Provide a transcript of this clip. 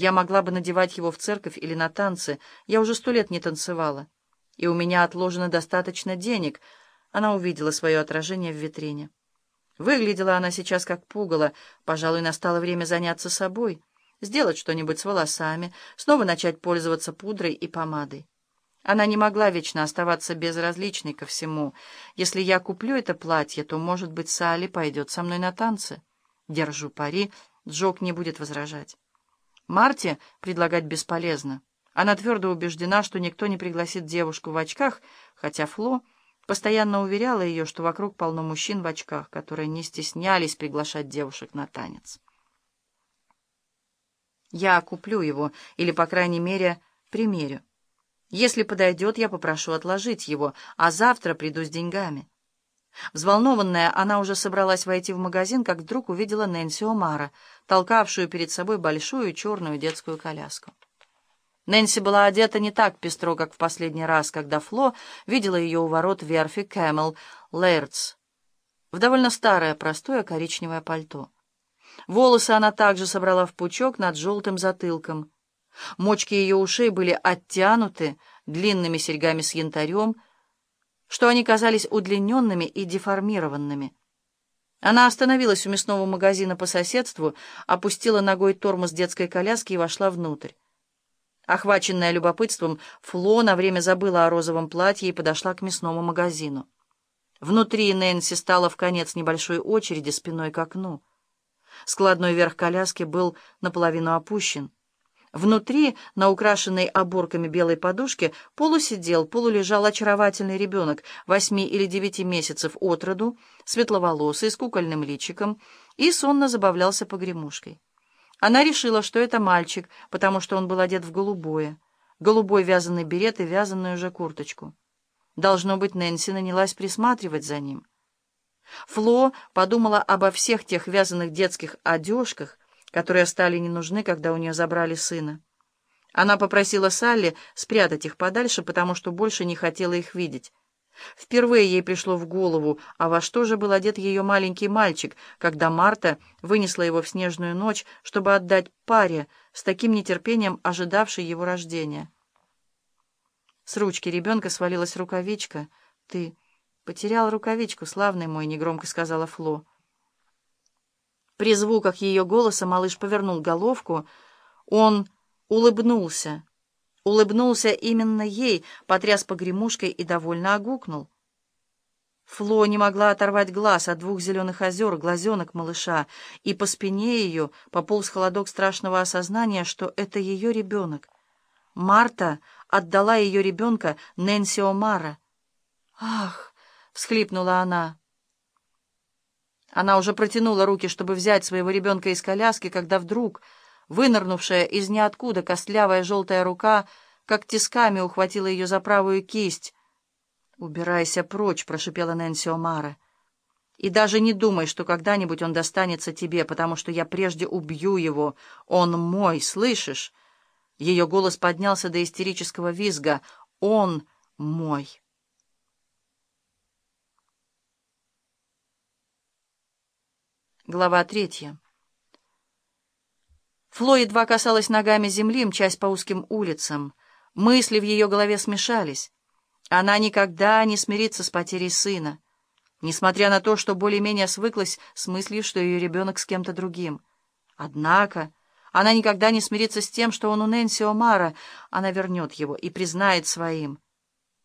Я могла бы надевать его в церковь или на танцы. Я уже сто лет не танцевала. И у меня отложено достаточно денег. Она увидела свое отражение в витрине. Выглядела она сейчас как пугало. Пожалуй, настало время заняться собой. Сделать что-нибудь с волосами, снова начать пользоваться пудрой и помадой. Она не могла вечно оставаться безразличной ко всему. Если я куплю это платье, то, может быть, Салли пойдет со мной на танцы. Держу пари, Джок не будет возражать. Марте предлагать бесполезно. Она твердо убеждена, что никто не пригласит девушку в очках, хотя Фло постоянно уверяла ее, что вокруг полно мужчин в очках, которые не стеснялись приглашать девушек на танец. Я куплю его, или, по крайней мере, примерю. Если подойдет, я попрошу отложить его, а завтра приду с деньгами. Взволнованная, она уже собралась войти в магазин, как вдруг увидела Нэнси О'Мара, толкавшую перед собой большую черную детскую коляску. Нэнси была одета не так пестро, как в последний раз, когда Фло видела ее у ворот верфи Кэмел Лэрдс в довольно старое, простое коричневое пальто. Волосы она также собрала в пучок над желтым затылком. Мочки ее ушей были оттянуты длинными серьгами с янтарем, что они казались удлиненными и деформированными. Она остановилась у мясного магазина по соседству, опустила ногой тормоз детской коляски и вошла внутрь. Охваченная любопытством, Фло на время забыла о розовом платье и подошла к мясному магазину. Внутри Нэнси стала в конец небольшой очереди спиной к окну. Складной верх коляски был наполовину опущен. Внутри, на украшенной оборками белой подушке, полусидел, полулежал очаровательный ребенок восьми или девяти месяцев от роду, светловолосый, с кукольным личиком, и сонно забавлялся погремушкой. Она решила, что это мальчик, потому что он был одет в голубое. Голубой вязаный берет и вязаную же курточку. Должно быть, Нэнси нанялась присматривать за ним. Фло подумала обо всех тех вязаных детских одежках, которые стали не нужны, когда у нее забрали сына. Она попросила Салли спрятать их подальше, потому что больше не хотела их видеть. Впервые ей пришло в голову, а во что же был одет ее маленький мальчик, когда Марта вынесла его в снежную ночь, чтобы отдать паре, с таким нетерпением ожидавшей его рождения. С ручки ребенка свалилась рукавичка. «Ты потерял рукавичку, славный мой», — негромко сказала Фло. При звуках ее голоса малыш повернул головку. Он улыбнулся. Улыбнулся именно ей, потряс погремушкой и довольно огукнул. Фло не могла оторвать глаз от двух зеленых озер, глазенок малыша, и по спине ее пополз холодок страшного осознания, что это ее ребенок. Марта отдала ее ребенка Нэнси Омара. «Ах!» — всхлипнула она. Она уже протянула руки, чтобы взять своего ребенка из коляски, когда вдруг, вынырнувшая из ниоткуда костлявая желтая рука, как тисками ухватила ее за правую кисть. «Убирайся прочь», — прошипела Нэнси Омара. «И даже не думай, что когда-нибудь он достанется тебе, потому что я прежде убью его. Он мой, слышишь?» Ее голос поднялся до истерического визга. «Он мой». Глава третья. Фло едва касалась ногами земли, мчась по узким улицам. Мысли в ее голове смешались. Она никогда не смирится с потерей сына, несмотря на то, что более-менее свыклась с мыслью, что ее ребенок с кем-то другим. Однако она никогда не смирится с тем, что он у Нэнси Омара. Она вернет его и признает своим.